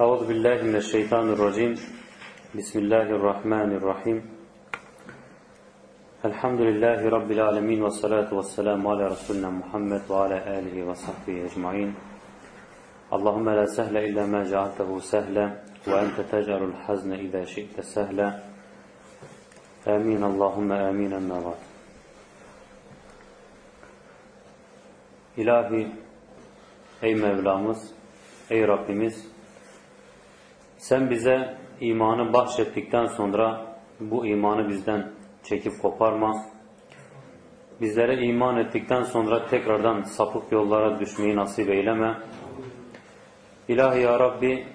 أعوذ بالله من الشيطان الرجيم. بسم الله الرحمن الرحيم. الحمد لله رب العالمين والصلاة والسلام على رسولنا محمد وعلى آله وصحبه أجمعين. اللهم لا سهل إلا ما جعلته سهلا وأنت تجعل الحزن إذا شئت سهلا. آمين. اللهم آمين بعد. İlahi, ey Mevlamız, ey Rabbimiz, sen bize imanı bahşettikten sonra bu imanı bizden çekip koparma. Bizlere iman ettikten sonra tekrardan sapık yollara düşmeyi nasip eyleme. İlahi ya Rabbi,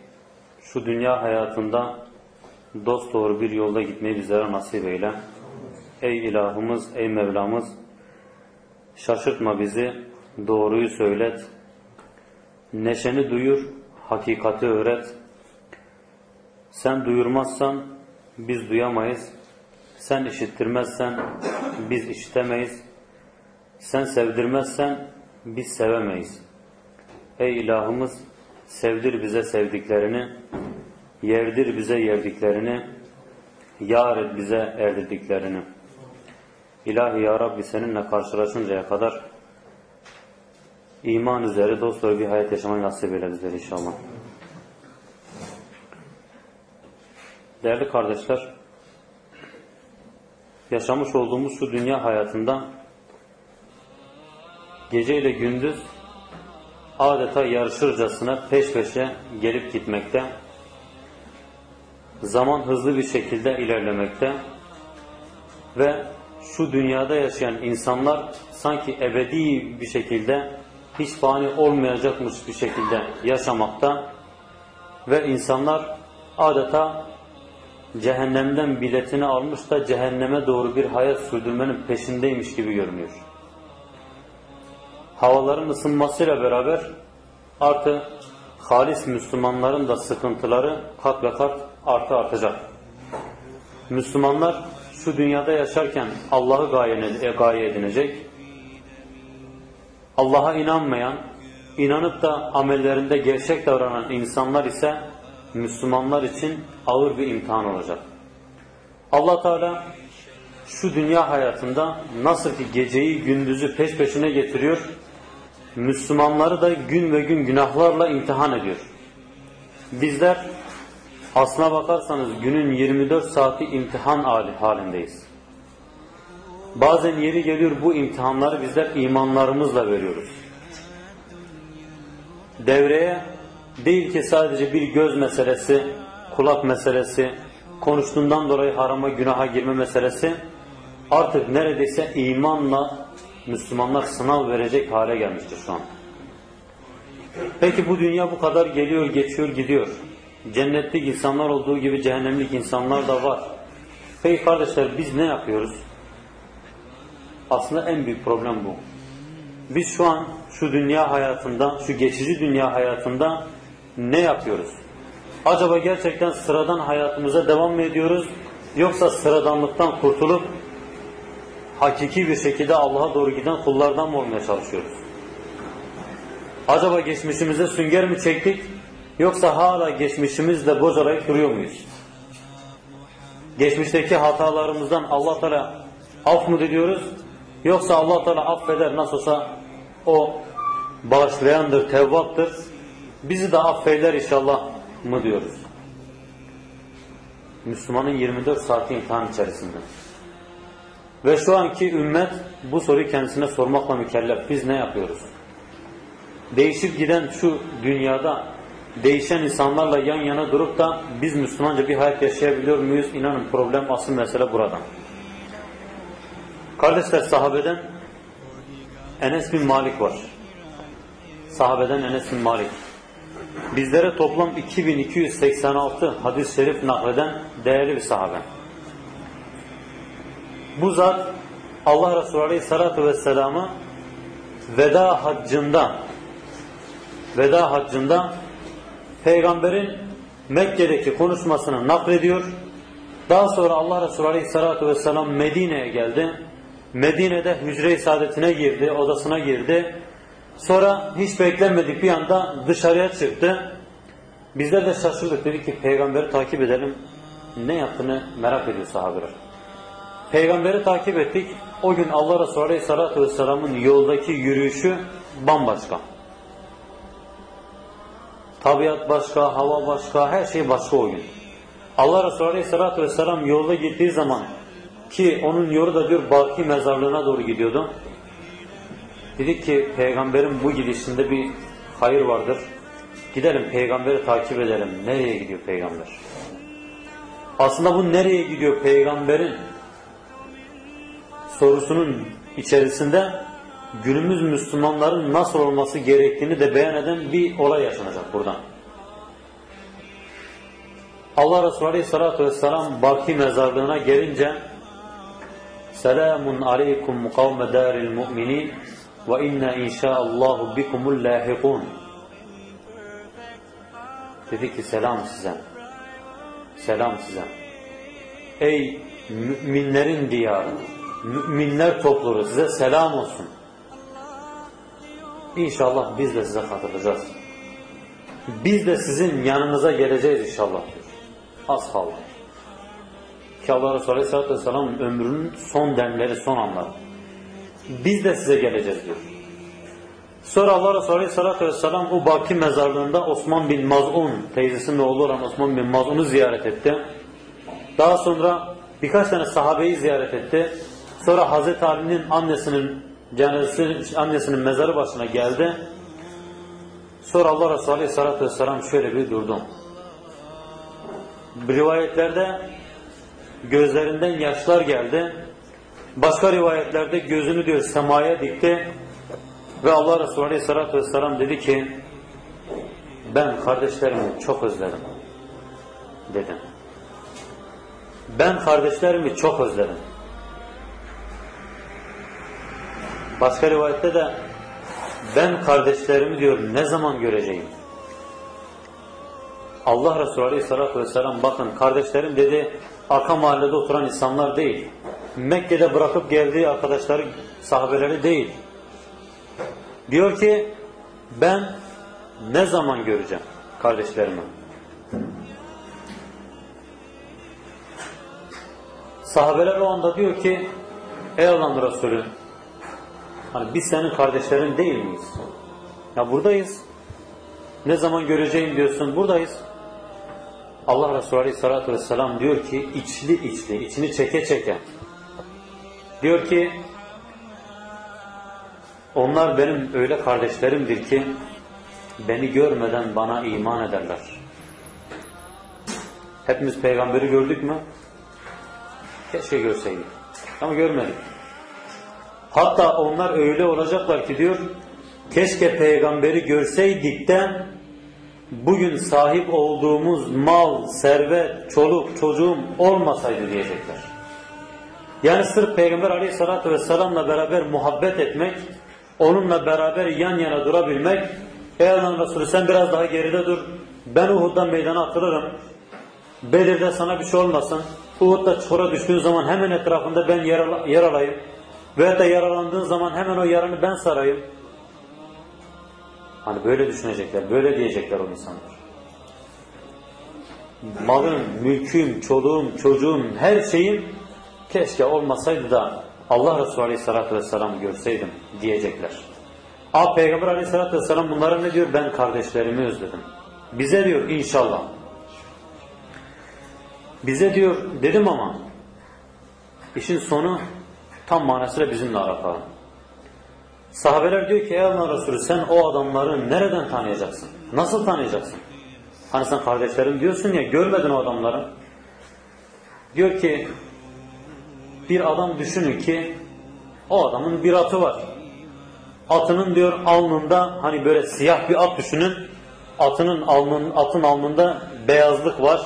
şu dünya hayatında dost doğru bir yolda gitmeyi bizlere nasip eyle. Ey ilahımız, ey Mevlamız, şaşırtma bizi, doğruyu söylet, neşeni duyur, hakikati öğret. Sen duyurmazsan biz duyamayız, sen işittirmezsen biz işitemeyiz, sen sevdirmezsen biz sevemeyiz. Ey ilahımız, sevdir bize sevdiklerini, yerdir bize yerdiklerini, yar et bize erdirdiklerini. İlahi ya Rabbi seninle karşılaşıncaya kadar iman üzere dostlar bir hayat yaşamayı nasip eyle bizlere inşallah. Değerli kardeşler, yaşamış olduğumuz şu dünya hayatında gece ile gündüz adeta yarışırcasına peş peşe gelip gitmekte, zaman hızlı bir şekilde ilerlemekte ve şu dünyada yaşayan insanlar sanki ebedi bir şekilde hiç fani olmayacakmış bir şekilde yaşamakta ve insanlar adeta cehennemden biletini almış da cehenneme doğru bir hayat sürdürmenin peşindeymiş gibi görünüyor. Havaların ısınmasıyla beraber artı halis Müslümanların da sıkıntıları kat ve kat artı artacak. Müslümanlar şu dünyada yaşarken Allah'ı gaye, gaye edinecek. Allah'a inanmayan, inanıp da amellerinde gerçek davranan insanlar ise Müslümanlar için ağır bir imtihan olacak. Allah Teala şu dünya hayatında nasıl ki geceyi gündüzü peş peşine getiriyor, Müslümanları da gün ve gün günahlarla imtihan ediyor. Bizler aslına bakarsanız günün 24 saati imtihan halindeyiz. Bazen yeri geliyor bu imtihanları bizler imanlarımızla veriyoruz. Devreye değil ki sadece bir göz meselesi, kulak meselesi, konuştuğundan dolayı harama günaha girme meselesi artık neredeyse imanla Müslümanlar sınav verecek hale gelmiştir şu an. Peki bu dünya bu kadar geliyor, geçiyor, gidiyor. Cennetlik insanlar olduğu gibi cehennemlik insanlar da var. Peki kardeşler biz ne yapıyoruz? Aslında en büyük problem bu. Biz şu an şu dünya hayatında, şu geçici dünya hayatında ne yapıyoruz? Acaba gerçekten sıradan hayatımıza devam mı ediyoruz? Yoksa sıradanlıktan kurtulup hakiki bir şekilde Allah'a doğru giden kullardan mı olmaya çalışıyoruz? Acaba geçmişimize sünger mi çektik? Yoksa hala geçmişimizle bocalayıp duruyor muyuz? Geçmişteki hatalarımızdan Allah Teala af mı diliyoruz? Yoksa Allah Teala affeder nasıl olsa o bağışlayandır, tevvaptır. Bizi de affeder inşallah mı diyoruz? Müslümanın 24 saati imtihan içerisinde. Ve şu anki ümmet bu soruyu kendisine sormakla mükellef. Biz ne yapıyoruz? Değişip giden şu dünyada değişen insanlarla yan yana durup da biz Müslümanca bir hayat yaşayabiliyor muyuz? İnanın problem asıl mesele buradan. Kardeşler sahabeden Enes bin Malik var. Sahabeden Enes bin Malik. Bizlere toplam 2286 hadis-i şerif nakleden değerli bir sahabe. Bu zat Allah Resulü Aleyhisselatü Vesselam'ı veda haccında veda haccında peygamberin Mekke'deki konuşmasını naklediyor. Daha sonra Allah Resulü Aleyhisselatü Vesselam Medine'ye geldi. Medine'de hücre-i saadetine girdi, odasına girdi. Sonra hiç beklenmedik bir anda dışarıya çıktı. Bizler de şaşırdık. Dedik ki peygamberi takip edelim. Ne yaptığını merak ediyor sahabeler. Peygamberi takip ettik. O gün Allah Resulü Aleyhisselatü Vesselam'ın yoldaki yürüyüşü bambaşka. Tabiat başka, hava başka, her şey başka o gün. Allah Resulü Aleyhisselatü Vesselam yolda gittiği zaman ki onun yolu da diyor Baki mezarlığına doğru gidiyordu. Dedik ki peygamberin bu gidişinde bir hayır vardır. Gidelim peygamberi takip edelim. Nereye gidiyor peygamber? Aslında bu nereye gidiyor peygamberin sorusunun içerisinde günümüz Müslümanların nasıl olması gerektiğini de beyan eden bir olay yaşanacak burada. Allah Resulü Aleyhisselatü Vesselam Baki mezarlığına gelince Selamun aleykum kavme daril mu'minin ve inna inşaallahu bikumul lahikun Dedi ki selam size. Selam size. Ey müminlerin diyarı, müminler topluluğu size selam olsun. İnşallah biz de size katılacağız. Biz de sizin yanınıza geleceğiz inşallah diyor. Az kaldı. Ki Allah Resulü Aleyhisselatü Vesselam'ın ömrünün son demleri, son anları. Biz de size geleceğiz diyor. Sonra Allah Resulü Aleyhisselatü Vesselam o Baki mezarlığında Osman bin Maz'un, teyzesinin oğlu olan Osman bin Maz'un'u ziyaret etti. Daha sonra birkaç tane sahabeyi ziyaret etti. Sonra Hazreti Ali'nin annesinin cenazesi, annesinin mezarı başına geldi. Sonra Allah Resulü Aleyhisselatü Vesselam şöyle bir durdu. Rivayetlerde gözlerinden yaşlar geldi. Başka rivayetlerde gözünü diyor semaya dikti. Ve Allah Resulü Aleyhisselatü Vesselam dedi ki ben kardeşlerimi çok özledim dedi. Ben kardeşlerimi çok özledim. Başka rivayette de ben kardeşlerimi diyor ne zaman göreceğim? Allah Resulü Aleyhisselatü Vesselam bakın kardeşlerim dedi arka mahallede oturan insanlar değil. Mekke'de bırakıp geldiği arkadaşları, sahabeleri değil. Diyor ki ben ne zaman göreceğim kardeşlerimi? Sahabeler o anda diyor ki ey Allah'ın Resulü hani biz senin kardeşlerin değil miyiz? Ya buradayız. Ne zaman göreceğim diyorsun buradayız. Allah Resulü Aleyhisselatü Vesselam diyor ki içli içli, içini çeke çeke. Diyor ki onlar benim öyle kardeşlerimdir ki beni görmeden bana iman ederler. Hepimiz peygamberi gördük mü? Keşke görseydik. Ama görmedik. Hatta onlar öyle olacaklar ki diyor keşke peygamberi görseydik de bugün sahip olduğumuz mal, servet, çoluk, çocuğum olmasaydı diyecekler. Yani sırf Peygamber aleyhissalatü vesselamla beraber muhabbet etmek, onunla beraber yan yana durabilmek, ey Allah'ın Resulü sen biraz daha geride dur, ben Uhud'dan meydana atılırım, Bedir'de sana bir şey olmasın, Uhud'da çukura düştüğün zaman hemen etrafında ben yer, yer alayım, veya da yaralandığın zaman hemen o yaranı ben sarayım. Hani böyle düşünecekler, böyle diyecekler o insanlar. Malım, mülküm, çoluğum, çocuğum, her şeyim keşke olmasaydı da Allah Resulü Aleyhisselatü Vesselam görseydim diyecekler. A Peygamber Aleyhisselatü Vesselam bunlara ne diyor? Ben kardeşlerimi özledim. Bize diyor inşallah. Bize diyor dedim ama işin sonu tam manasıyla bizimle alakalı. Sahabeler diyor ki ey Allah Resulü sen o adamları nereden tanıyacaksın? Nasıl tanıyacaksın? Hani sen kardeşlerim diyorsun ya görmedin o adamları. Diyor ki bir adam düşünün ki o adamın bir atı var. Atının diyor alnında hani böyle siyah bir at düşünün. Atının alnın, atın alnında beyazlık var.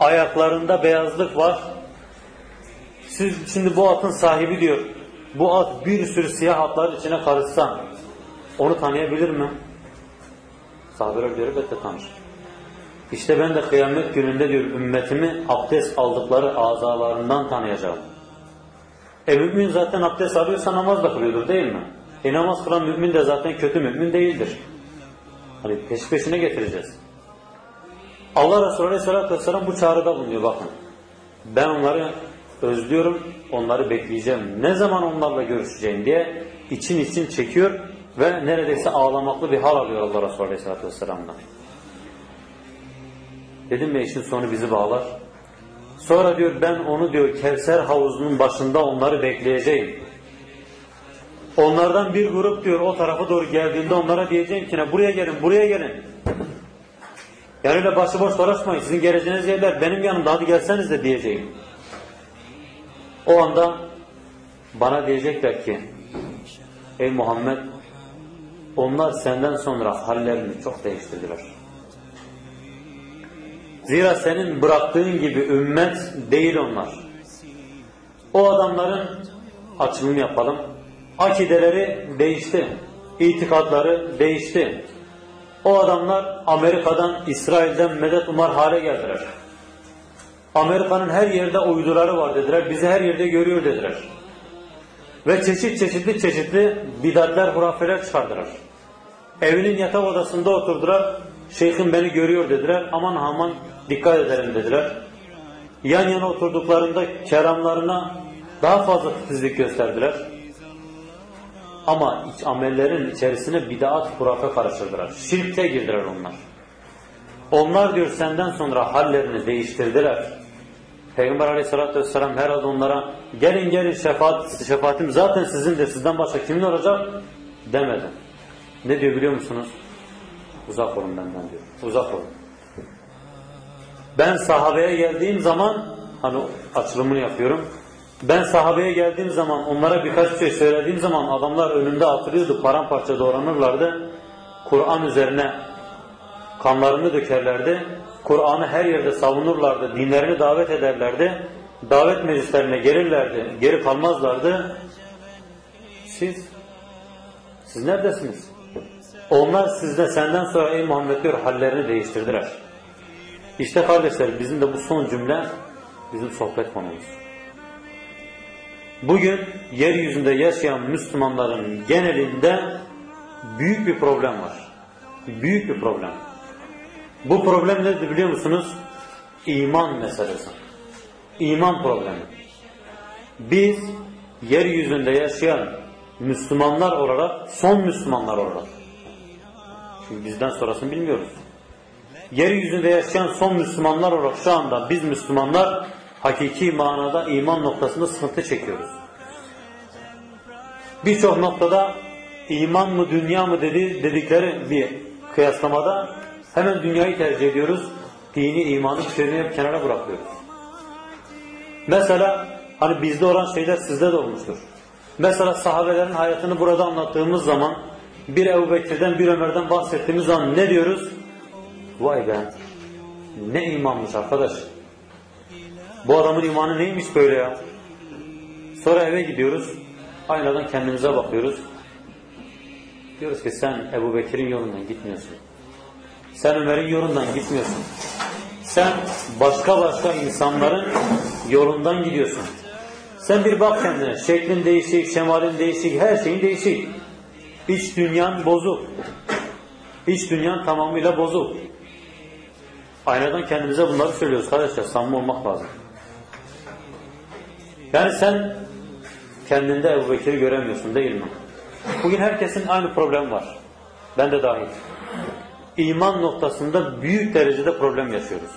Ayaklarında beyazlık var. Siz şimdi bu atın sahibi diyor. Bu at bir sürü siyah atların içine karışsa onu tanıyabilir mi? Sahabeler diyor elbette tanır. İşte ben de kıyamet gününde diyor ümmetimi abdest aldıkları azalarından tanıyacağım. E mümin zaten abdest alıyorsa namaz da kılıyordur değil mi? E namaz kılan mümin de zaten kötü mümin değildir. Hani peş peşine getireceğiz. Allah Resulü Aleyhisselatü Vesselam bu çağrıda bulunuyor bakın. Ben onları özlüyorum, onları bekleyeceğim. Ne zaman onlarla görüşeceğim diye için için çekiyor ve neredeyse ağlamaklı bir hal alıyor Allah Resulü Aleyhisselatü Vesselam'dan. Dedim mi işin sonu bizi bağlar. Sonra diyor ben onu diyor Kevser havuzunun başında onları bekleyeceğim. Onlardan bir grup diyor o tarafa doğru geldiğinde onlara diyeceğim ki ne buraya gelin buraya gelin. Yani öyle başıboş dolaşmayın sizin geleceğiniz yerler benim yanımda hadi gelseniz de diyeceğim. O anda bana diyecekler ki ey Muhammed onlar senden sonra hallerini çok değiştirdiler. Zira senin bıraktığın gibi ümmet değil onlar. O adamların açılımı yapalım. Akideleri değişti. İtikadları değişti. O adamlar Amerika'dan, İsrail'den medet umar hale geldiler. Amerika'nın her yerde uyduları var dediler. Bizi her yerde görüyor dediler. Ve çeşit çeşitli çeşitli bidatler, hurafeler çıkardılar. Evinin yatak odasında oturdular. Şeyhim beni görüyor dediler. Aman aman dikkat edelim dediler. Yan yana oturduklarında keramlarına daha fazla titizlik gösterdiler. Ama iç amellerin içerisine bidat, hurafe karıştırdılar. Şirkte girdiler onlar. Onlar diyor senden sonra hallerini değiştirdiler. Peygamber aleyhissalatü vesselam herhalde onlara gelin gelin şefaat, şefaatim zaten sizin de sizden başka kimin olacak demedi. Ne diyor biliyor musunuz? Uzak olun benden diyor. Uzak olun. Ben sahabeye geldiğim zaman hani açılımını yapıyorum. Ben sahabeye geldiğim zaman onlara birkaç şey söylediğim zaman adamlar önünde atılıyordu, paramparça doğranırlardı. Kur'an üzerine kanlarını dökerlerdi. Kur'an'ı her yerde savunurlardı, dinlerini davet ederlerdi. Davet meclislerine gelirlerdi, geri kalmazlardı. Siz, siz neredesiniz? Onlar sizde senden sonra ey Muhammed diyor hallerini değiştirdiler. İşte kardeşler bizim de bu son cümle bizim sohbet konumuz. Bugün yeryüzünde yaşayan Müslümanların genelinde büyük bir problem var. Büyük bir problem. Bu problem nedir biliyor musunuz? İman meselesi. İman problemi. Biz yeryüzünde yaşayan Müslümanlar olarak, son Müslümanlar olarak, çünkü bizden sonrasını bilmiyoruz. Yeryüzünde yaşayan son Müslümanlar olarak şu anda biz Müslümanlar hakiki manada iman noktasında sıkıntı çekiyoruz. Birçok noktada iman mı dünya mı dedi, dedikleri bir kıyaslamada hemen dünyayı tercih ediyoruz. Dini imanı bir kenara bırakıyoruz. Mesela hani bizde olan şeyler sizde de olmuştur. Mesela sahabelerin hayatını burada anlattığımız zaman bir Ebu Bekir'den bir Ömer'den bahsettiğimiz zaman ne diyoruz? Vay be ne imanmış arkadaş. Bu adamın imanı neymiş böyle ya? Sonra eve gidiyoruz. Aynadan kendimize bakıyoruz. Diyoruz ki sen Ebu Bekir'in yolundan gitmiyorsun. Sen Ömer'in yolundan gitmiyorsun. Sen başka başka insanların yolundan gidiyorsun. Sen bir bak kendine. Şeklin değişik, şemalin değişik, her şeyin değişik. İç dünyan bozuk. İç dünyan tamamıyla bozuk. Aynadan kendimize bunları söylüyoruz kardeşler. Samimi olmak lazım. Yani sen kendinde Ebu Bekir'i göremiyorsun değil mi? Bugün herkesin aynı problem var. Ben de dahil. İman noktasında büyük derecede problem yaşıyoruz.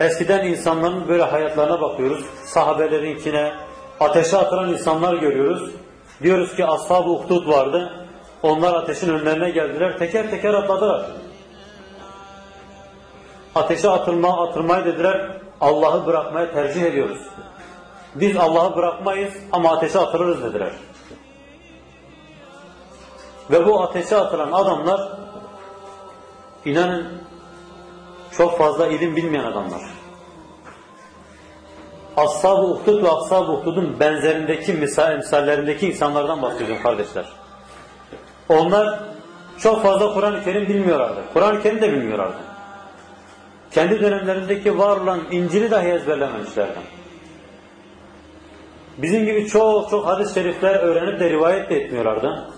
Eskiden insanların böyle hayatlarına bakıyoruz. Sahabelerinkine, ateşe atılan insanlar görüyoruz. Diyoruz ki ashab-ı vardı. Onlar ateşin önlerine geldiler. Teker teker atladılar. Ateşe atılma, atılmayı dediler. Allah'ı bırakmaya tercih ediyoruz. Biz Allah'ı bırakmayız ama ateşe atılırız dediler. Ve bu ateşe atılan adamlar inanın çok fazla ilim bilmeyen adamlar. Ashab-ı Uhdud ve Ashab-ı Uhdud'un benzerindeki misal, misallerindeki insanlardan bahsediyorum kardeşler. Onlar çok fazla Kur'an-ı Kerim bilmiyorlardı. Kur'an-ı Kerim de bilmiyorlardı. Kendi dönemlerindeki var olan İncil'i dahi ezberlememişlerdi. Bizim gibi çok çok hadis-i şerifler öğrenip de rivayet de etmiyorlardı.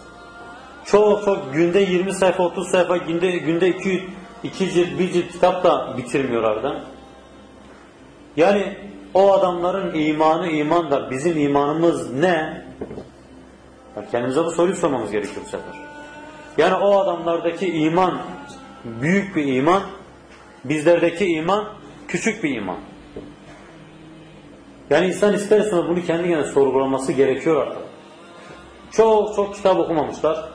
Çok çok günde 20 sayfa 30 sayfa günde günde 2 iki cilt, bir cilt kitap da bitirmiyorlardı. Yani o adamların imanı iman da bizim imanımız ne? Kendimize bu soruyu sormamız gerekiyor bu sefer. Yani o adamlardaki iman büyük bir iman, bizlerdeki iman küçük bir iman. Yani insan ister bunu kendi kendine sorgulaması gerekiyor artık. Çok çok kitap okumamışlar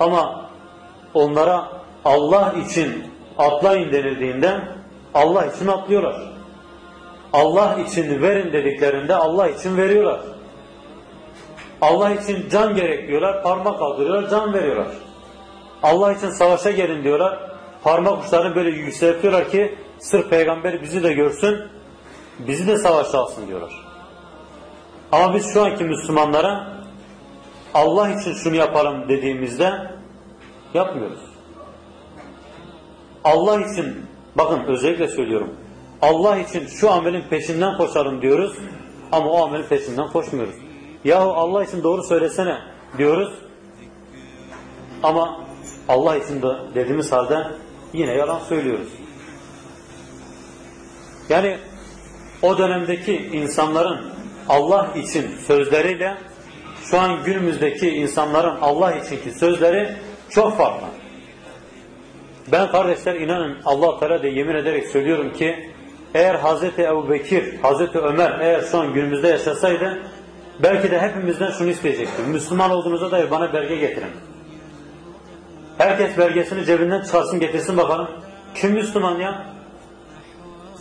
ama onlara Allah için atlayın denildiğinde Allah için atlıyorlar. Allah için verin dediklerinde Allah için veriyorlar. Allah için can gerek diyorlar, parmak kaldırıyorlar, can veriyorlar. Allah için savaşa gelin diyorlar, parmak uçlarını böyle yükseltiyorlar ki sırf peygamber bizi de görsün, bizi de savaşa alsın diyorlar. Ama biz şu anki Müslümanlara Allah için şunu yapalım dediğimizde yapmıyoruz. Allah için bakın özellikle söylüyorum. Allah için şu amelin peşinden koşalım diyoruz ama o amelin peşinden koşmuyoruz. Yahu Allah için doğru söylesene diyoruz ama Allah için de dediğimiz halde yine yalan söylüyoruz. Yani o dönemdeki insanların Allah için sözleriyle şu an günümüzdeki insanların Allah içinki sözleri çok farklı. Ben kardeşler inanın Allah Teala de yemin ederek söylüyorum ki eğer Hazreti Ebu Bekir, Hazreti Ömer eğer şu an günümüzde yaşasaydı belki de hepimizden şunu isteyecekti. Müslüman olduğunuza dair bana belge getirin. Herkes belgesini cebinden çıkarsın getirsin bakalım. Kim Müslüman ya?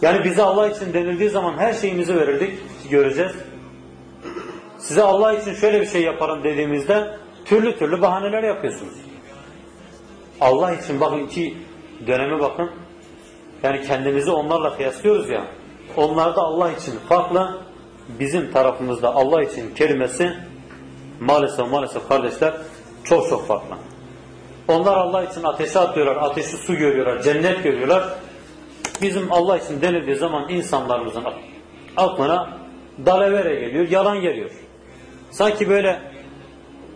Yani bize Allah için denildiği zaman her şeyimizi verirdik. Göreceğiz. Size Allah için şöyle bir şey yaparım dediğimizde türlü türlü bahaneler yapıyorsunuz. Allah için bakın iki döneme bakın. Yani kendimizi onlarla kıyaslıyoruz ya. Onlarda Allah için farklı, bizim tarafımızda Allah için kelimesi maalesef maalesef kardeşler çok çok farklı. Onlar Allah için ateşe atıyorlar, ateşi su görüyorlar, cennet görüyorlar. Bizim Allah için denildiği zaman insanlarımızın aklına dalavere geliyor, yalan geliyor. Sanki böyle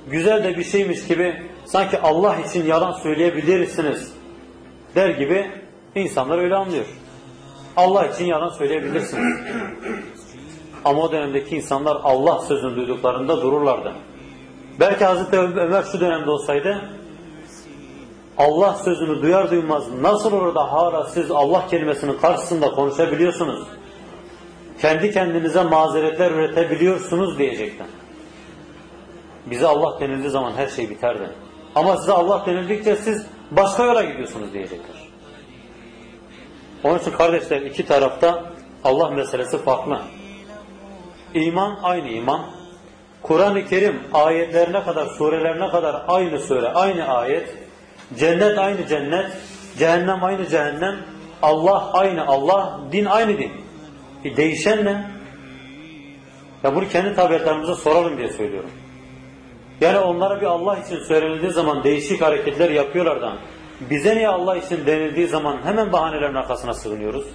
güzel de bir şeymiş gibi sanki Allah için yalan söyleyebilirsiniz der gibi insanlar öyle anlıyor. Allah için yalan söyleyebilirsiniz. Ama o dönemdeki insanlar Allah sözünü duyduklarında dururlardı. Belki Hazreti Ömer şu dönemde olsaydı Allah sözünü duyar duymaz nasıl olur da hala siz Allah kelimesinin karşısında konuşabiliyorsunuz? Kendi kendinize mazeretler üretebiliyorsunuz diyecekler. Bize Allah denildiği zaman her şey biterdi. Ama size Allah denildikçe siz başka yola gidiyorsunuz diyecekler. Onun için kardeşler iki tarafta Allah meselesi farklı. İman aynı iman. Kur'an-ı Kerim ayetlerine kadar, surelerine kadar aynı sure, aynı ayet. Cennet aynı cennet, cehennem aynı cehennem. Allah aynı Allah, din aynı din. Bir değişen ne? Ya bunu kendi tabiatlarımıza soralım diye söylüyorum. Yani onlara bir Allah için söylenildiği zaman değişik hareketler yapıyorlar da bize niye Allah için denildiği zaman hemen bahanelerin arkasına sığınıyoruz?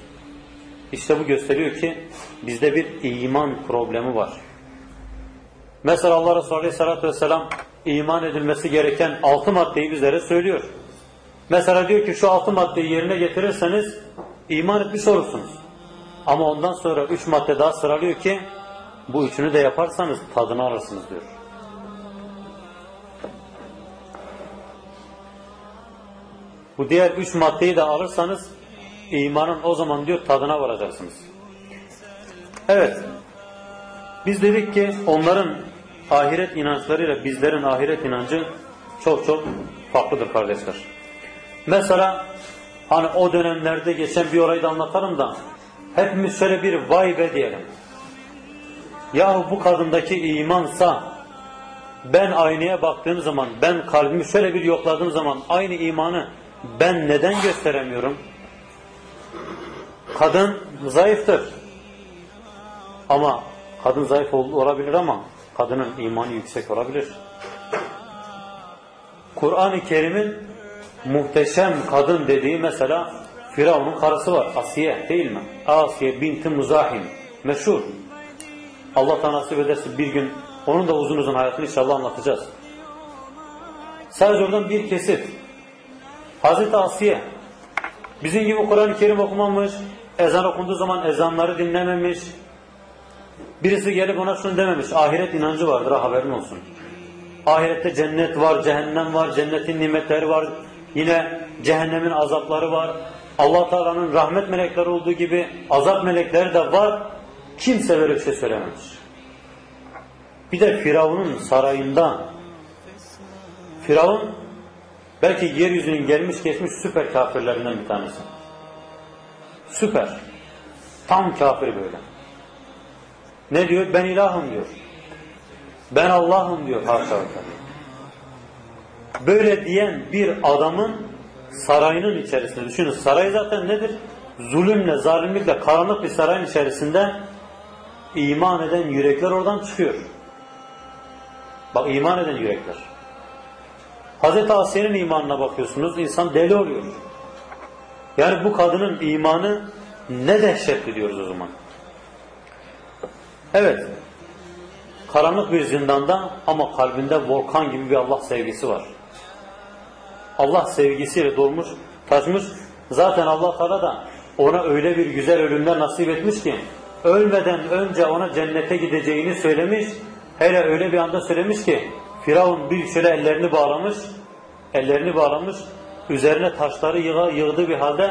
İşte bu gösteriyor ki bizde bir iman problemi var. Mesela Allah Resulü Aleyhisselatü Vesselam iman edilmesi gereken altı maddeyi bizlere söylüyor. Mesela diyor ki şu altı maddeyi yerine getirirseniz iman etmiş olursunuz. Ama ondan sonra üç madde daha sıralıyor ki bu üçünü de yaparsanız tadını alırsınız diyor. Bu diğer üç maddeyi de alırsanız imanın o zaman diyor tadına varacaksınız. Evet. Biz dedik ki onların ahiret inançlarıyla bizlerin ahiret inancı çok çok farklıdır kardeşler. Mesela hani o dönemlerde geçen bir olayı da anlatalım da hepimiz şöyle bir vay be diyelim. Yahu bu kadındaki imansa ben aynaya baktığım zaman ben kalbimi şöyle bir yokladığım zaman aynı imanı ben neden gösteremiyorum? Kadın zayıftır. Ama kadın zayıf olabilir ama kadının imanı yüksek olabilir. Kur'an-ı Kerim'in muhteşem kadın dediği mesela Firavun'un karısı var. Asiye değil mi? Asiye binti Muzahim. Meşhur. Allah nasip ederse bir gün onun da uzun uzun hayatını inşallah anlatacağız. Sadece oradan bir kesit. Hazreti Asiye Bizim gibi Kur'an-ı Kerim okumamış, ezan okunduğu zaman ezanları dinlememiş. Birisi gelip ona şunu dememiş, ahiret inancı vardır ha haberin olsun. Ahirette cennet var, cehennem var, cennetin nimetleri var, yine cehennemin azapları var. allah Teala'nın rahmet melekleri olduğu gibi azap melekleri de var. Kimse böyle bir şey söylememiş. Bir de Firavun'un sarayında Firavun belki yeryüzünün gelmiş geçmiş süper kafirlerinden bir tanesi. Süper. Tam kafir böyle. Ne diyor? Ben ilahım diyor. Ben Allah'ım diyor haşa Böyle diyen bir adamın sarayının içerisinde düşünün. Saray zaten nedir? Zulümle, zalimlikle, karanlık bir sarayın içerisinde iman eden yürekler oradan çıkıyor. Bak iman eden yürekler. Hazreti Asiye'nin imanına bakıyorsunuz, insan deli oluyor. Yani bu kadının imanı ne dehşetli diyoruz o zaman. Evet, karanlık bir zindanda ama kalbinde volkan gibi bir Allah sevgisi var. Allah sevgisiyle dolmuş, taşmış. Zaten Allah Teala da ona öyle bir güzel ölümler nasip etmiş ki ölmeden önce ona cennete gideceğini söylemiş. Hele öyle bir anda söylemiş ki Firavun bir şöyle ellerini bağlamış, ellerini bağlamış, üzerine taşları yığa, yığdığı bir halde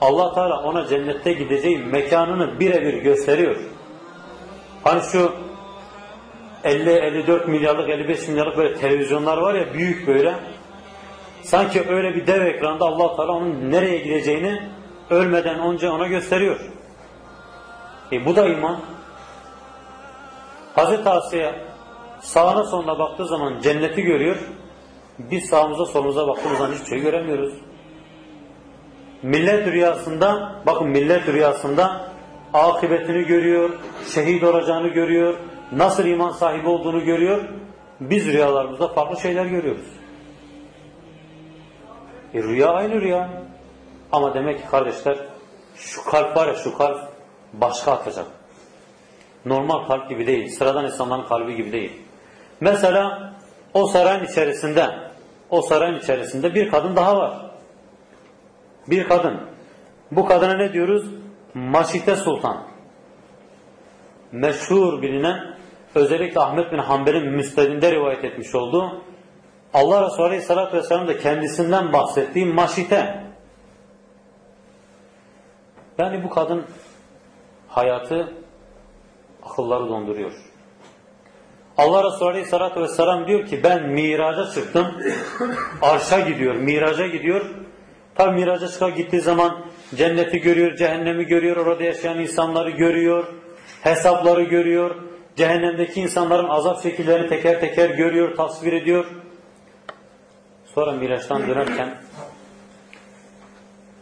Allah Teala ona cennette gideceği mekanını birebir gösteriyor. Hani şu 50-54 milyarlık, 55 milyarlık böyle televizyonlar var ya büyük böyle. Sanki öyle bir dev ekranda Allah Teala onun nereye gideceğini ölmeden önce ona gösteriyor. E bu da iman. Hazreti Asiye sağına sonuna baktığı zaman cenneti görüyor. Biz sağımıza solumuza baktığımız zaman hiçbir şey göremiyoruz. Millet rüyasında, bakın millet rüyasında akıbetini görüyor, şehit olacağını görüyor, nasıl iman sahibi olduğunu görüyor. Biz rüyalarımızda farklı şeyler görüyoruz. E rüya aynı rüya. Ama demek ki kardeşler şu kalp var ya şu kalp başka atacak. Normal kalp gibi değil. Sıradan insanların kalbi gibi değil. Mesela o sarayın içerisinde o sarayın içerisinde bir kadın daha var. Bir kadın. Bu kadına ne diyoruz? Maşite Sultan. Meşhur bilinen özellikle Ahmet bin Hanbel'in müstedinde rivayet etmiş olduğu Allah Resulü Aleyhisselatü Vesselam da kendisinden bahsettiği maşite. Yani bu kadın hayatı akılları donduruyor. Allah Resulü Aleyhisselatü Vesselam diyor ki ben miraca çıktım. Arşa gidiyor, miraca gidiyor. Tabi miraca çıka gittiği zaman cenneti görüyor, cehennemi görüyor, orada yaşayan insanları görüyor, hesapları görüyor, cehennemdeki insanların azap şekillerini teker teker görüyor, tasvir ediyor. Sonra Miraç'tan dönerken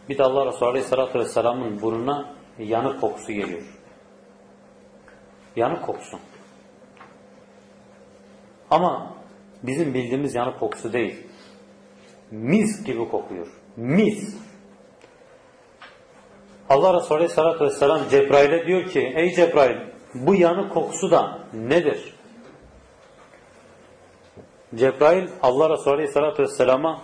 bir de Allah Resulü Aleyhisselatü Vesselam'ın burnuna yanık kokusu geliyor. Yanık kokusu. Ama bizim bildiğimiz yanık kokusu değil. Mis gibi kokuyor. Mis. Allah Resulü Aleyhisselatü Vesselam Cebrail'e diyor ki Ey Cebrail bu yanık kokusu da nedir? Cebrail Allah Resulü Aleyhisselatü Vesselam'a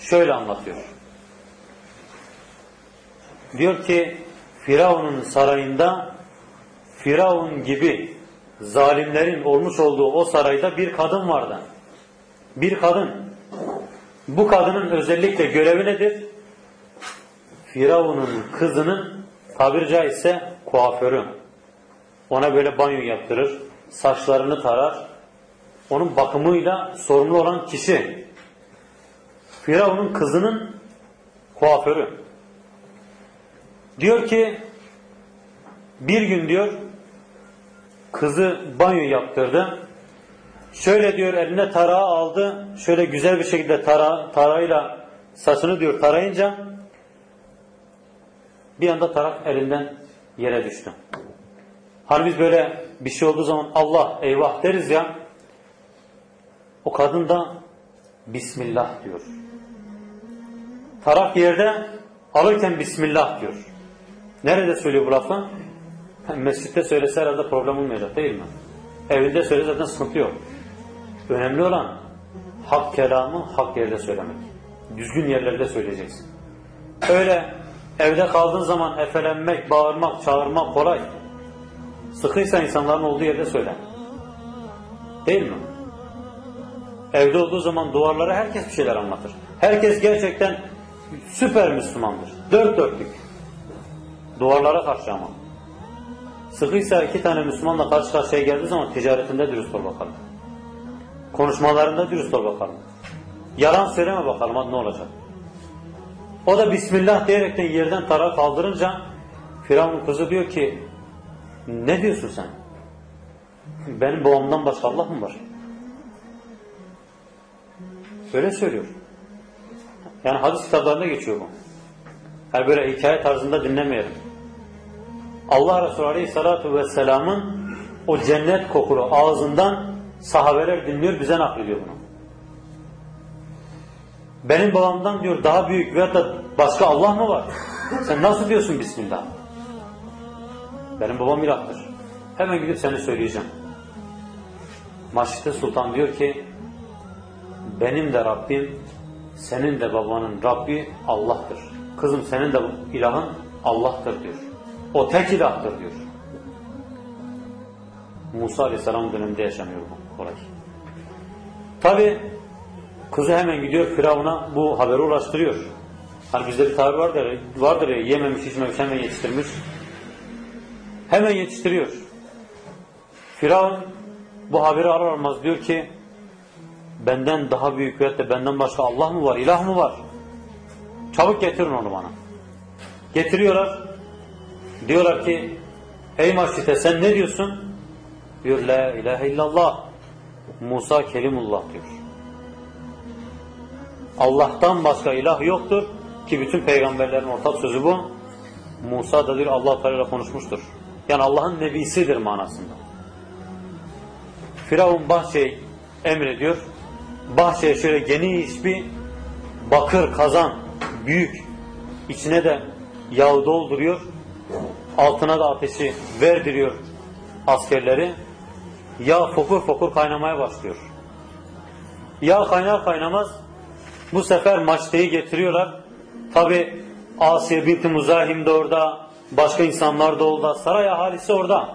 şöyle anlatıyor. Diyor ki Firavun'un sarayında Firavun gibi zalimlerin olmuş olduğu o sarayda bir kadın vardı. Bir kadın. Bu kadının özellikle görevi nedir? Firavun'un kızının tabiri caizse kuaförü. Ona böyle banyo yaptırır, saçlarını tarar. Onun bakımıyla sorumlu olan kişi. Firavun'un kızının kuaförü. Diyor ki bir gün diyor kızı banyo yaptırdı. Şöyle diyor eline tarağı aldı. Şöyle güzel bir şekilde tara, tarağıyla saçını diyor tarayınca bir anda tarak elinden yere düştü. Hani biz böyle bir şey olduğu zaman Allah eyvah deriz ya. O kadın da Bismillah diyor. Tarak yerde alırken Bismillah diyor. Nerede söylüyor bu lafı? Mescitte söylese herhalde problem olmayacak değil mi? Evinde söyle zaten sıkıntı yok. Önemli olan hak kelamı hak yerde söylemek. Düzgün yerlerde söyleyeceksin. Öyle evde kaldığın zaman efelenmek, bağırmak, çağırmak kolay. Sıkıysa insanların olduğu yerde söyle. Değil mi? Evde olduğu zaman duvarlara herkes bir şeyler anlatır. Herkes gerçekten süper Müslümandır. Dört dörtlük. Duvarlara karşı ama. Sıkıysa iki tane Müslümanla karşı karşıya geldiği zaman ticaretinde dürüst ol bakalım. Konuşmalarında dürüst ol bakalım. Yalan söyleme bakalım ne olacak. O da Bismillah diyerekten yerden tarağı kaldırınca Firavun kızı diyor ki ne diyorsun sen? Benim babamdan başka Allah mı var? Öyle söylüyor. Yani hadis kitaplarında geçiyor bu. Yani böyle hikaye tarzında dinlemeyelim. Allah Resulü Aleyhisselatü Vesselam'ın o cennet kokulu ağzından sahabeler dinliyor, bize naklediyor bunu. Benim babamdan diyor daha büyük veya da başka Allah mı var? Sen nasıl diyorsun Bismillah? Benim babam ilahtır. Hemen gidip seni söyleyeceğim. Maşite Sultan diyor ki benim de Rabbim senin de babanın Rabbi Allah'tır. Kızım senin de ilahın Allah'tır diyor. O tek ilahtır diyor. Musa Aleyhisselam döneminde yaşanıyor bu olay. Tabi kızı hemen gidiyor Firavun'a bu haberi ulaştırıyor. Hani bizde bir tabir vardır, vardır ya yememiş içmemiş hemen yetiştirmiş. Hemen yetiştiriyor. Firavun bu haberi arar almaz diyor ki benden daha büyük ve de benden başka Allah mı var, ilah mı var? Çabuk getirin onu bana. Getiriyorlar. Diyorlar ki ey Maşite sen ne diyorsun? Diyor la ilahe illallah. Musa kelimullah diyor. Allah'tan başka ilah yoktur ki bütün peygamberlerin ortak sözü bu. Musa da diyor Allah Teala konuşmuştur. Yani Allah'ın nebisidir manasında. Firavun bahçeyi emrediyor. Bahçeye şöyle geniş bir bakır kazan büyük içine de yağ dolduruyor. Altına da ateşi verdiriyor askerleri. Yağ fokur fokur kaynamaya başlıyor. Yağ kaynar kaynamaz bu sefer maçteyi getiriyorlar. Tabi Asiye binti Muzahim de orada, başka insanlar da orada, saray ahalisi orada.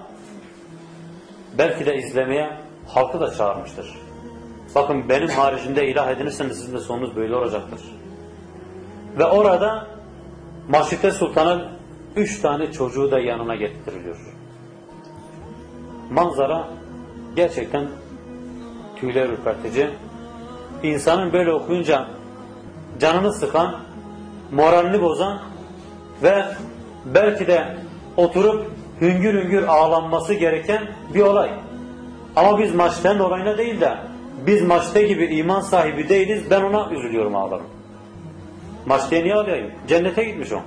Belki de izlemeye halkı da çağırmıştır. Bakın benim haricinde ilah edinirseniz sizin de sonunuz böyle olacaktır. Ve orada Maşite Sultan'ın üç tane çocuğu da yanına getiriliyor. Manzara gerçekten tüyler ürpertici. İnsanın böyle okuyunca canını sıkan, moralini bozan ve belki de oturup hüngür hüngür ağlanması gereken bir olay. Ama biz maçten olayına değil de biz maçta gibi iman sahibi değiliz ben ona üzülüyorum ağlarım. Maçta niye ağlayayım? Cennete gitmiş o.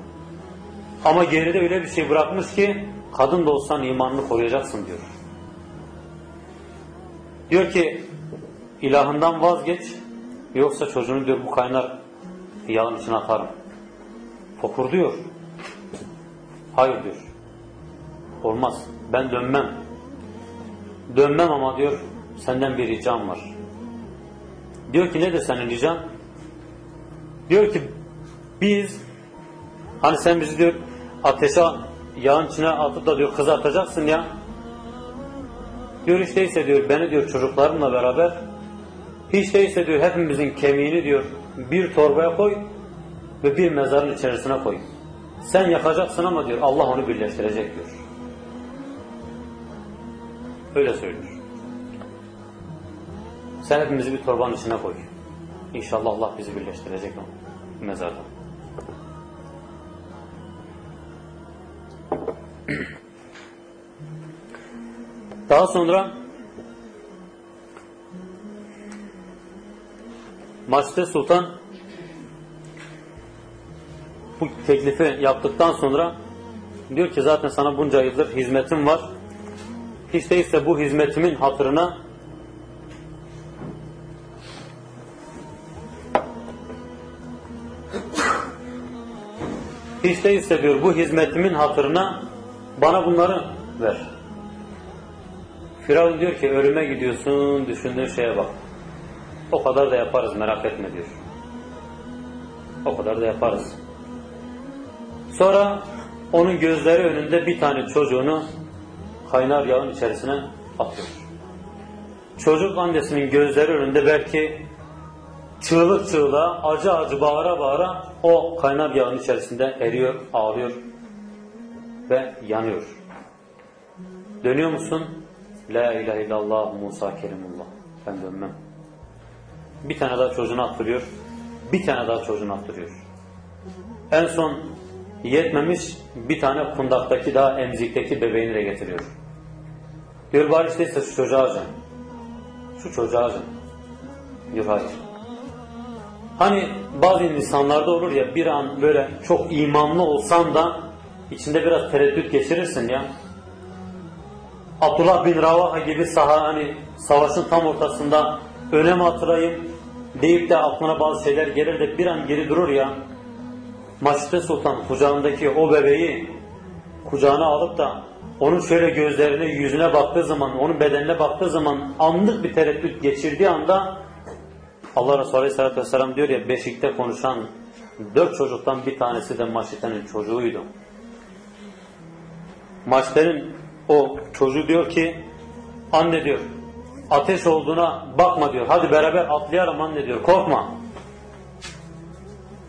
Ama geride öyle bir şey bırakmış ki kadın da olsan imanını koruyacaksın diyor. Diyor ki ilahından vazgeç yoksa çocuğunu diyor bu kaynar yağın içine atarım. Fokur diyor. Hayır diyor. Olmaz. Ben dönmem. Dönmem ama diyor senden bir ricam var. Diyor ki nedir senin rican? Diyor ki biz hani sen bizi diyor ateşe yağın içine atıp da diyor kızartacaksın ya. Diyor hiç değilse diyor beni diyor çocuklarımla beraber hiç değilse diyor hepimizin kemiğini diyor bir torbaya koy ve bir mezarın içerisine koy. Sen yakacaksın ama diyor Allah onu birleştirecek diyor. Öyle söylüyor. Sen hepimizi bir torbanın içine koy. İnşallah Allah bizi birleştirecek o mezarda. Daha sonra Maçte Sultan bu teklifi yaptıktan sonra diyor ki zaten sana bunca yıldır hizmetim var. Hiç değilse bu hizmetimin hatırına hiç değilse diyor bu hizmetimin hatırına bana bunları ver. Firavun diyor ki ölüme gidiyorsun düşündüğün şeye bak. O kadar da yaparız merak etme diyor. O kadar da yaparız. Sonra onun gözleri önünde bir tane çocuğunu kaynar yağın içerisine atıyor. Çocuk annesinin gözleri önünde belki çığlık çığlığa, acı acı bağıra bağıra o kaynar yağın içerisinde eriyor, ağlıyor ve yanıyor. Dönüyor musun? La ilahe illallah Musa Kerimullah. Ben dönmem. Bir tane daha çocuğunu attırıyor. Bir tane daha çocuğunu attırıyor. En son yetmemiş bir tane kundaktaki daha emzikteki bebeğini de getiriyor. Diyor bari işte şu çocuğa acın. Şu çocuğa acın. Diyor hayır. Hani bazı insanlarda olur ya bir an böyle çok imanlı olsan da içinde biraz tereddüt geçirirsin ya. Abdullah bin Ravaha gibi saha hani savaşın tam ortasında öne mi atırayım deyip de aklına bazı şeyler gelir de bir an geri durur ya. Maçte Sultan kucağındaki o bebeği kucağına alıp da onun şöyle gözlerine, yüzüne baktığı zaman, onun bedenine baktığı zaman anlık bir tereddüt geçirdiği anda Allah Resulü Aleyhisselatü Vesselam diyor ya Beşik'te konuşan dört çocuktan bir tanesi de Maşite'nin çocuğuydu. Maşite'nin o çocuğu diyor ki anne diyor ateş olduğuna bakma diyor. Hadi beraber atlayalım anne diyor. Korkma.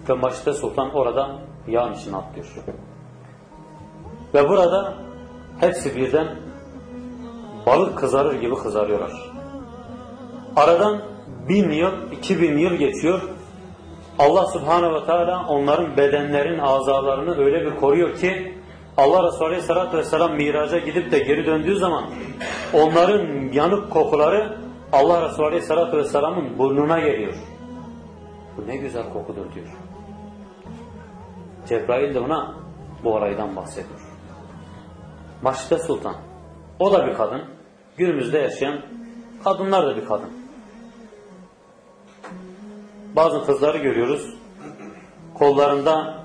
Ve Maşite Sultan orada yağın içine atlıyor. Ve burada hepsi birden balık kızarır gibi kızarıyorlar. Aradan bin yıl, iki bin yıl geçiyor. Allah Subhanahu ve Teala onların bedenlerin, azalarını öyle bir koruyor ki Allah Resulü Aleyhisselatü Vesselam miraca gidip de geri döndüğü zaman onların yanık kokuları Allah Resulü Aleyhisselatü Vesselam'ın burnuna geliyor. Bu ne güzel kokudur diyor. Cebrail de ona bu olaydan bahsediyor. Maşite Sultan. O da bir kadın. Günümüzde yaşayan kadınlar da bir kadın. Bazı kızları görüyoruz. Kollarında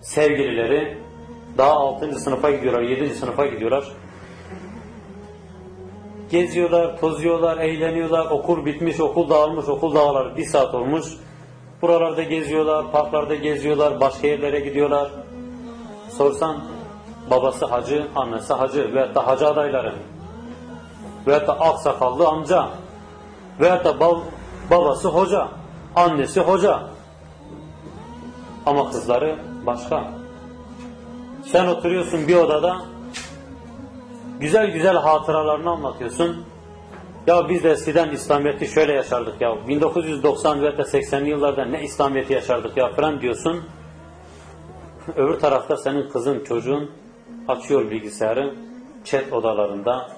sevgilileri daha 6. sınıfa gidiyorlar, 7. sınıfa gidiyorlar. Geziyorlar, tozuyorlar, eğleniyorlar. Okul bitmiş, okul dağılmış, okul dağılar bir saat olmuş. Buralarda geziyorlar, parklarda geziyorlar, başka yerlere gidiyorlar. Sorsan babası hacı, annesi hacı veyahut da hacı adayları veyahut da aksakallı amca veyahut da bab babası hoca, annesi hoca. Ama kızları başka. Sen oturuyorsun bir odada güzel güzel hatıralarını anlatıyorsun. Ya biz de eskiden İslamiyet'i şöyle yaşardık ya. 1990 ve 80'li yıllarda ne İslamiyet'i yaşardık ya falan diyorsun. Öbür tarafta senin kızın, çocuğun açıyor bilgisayarı, chat odalarında,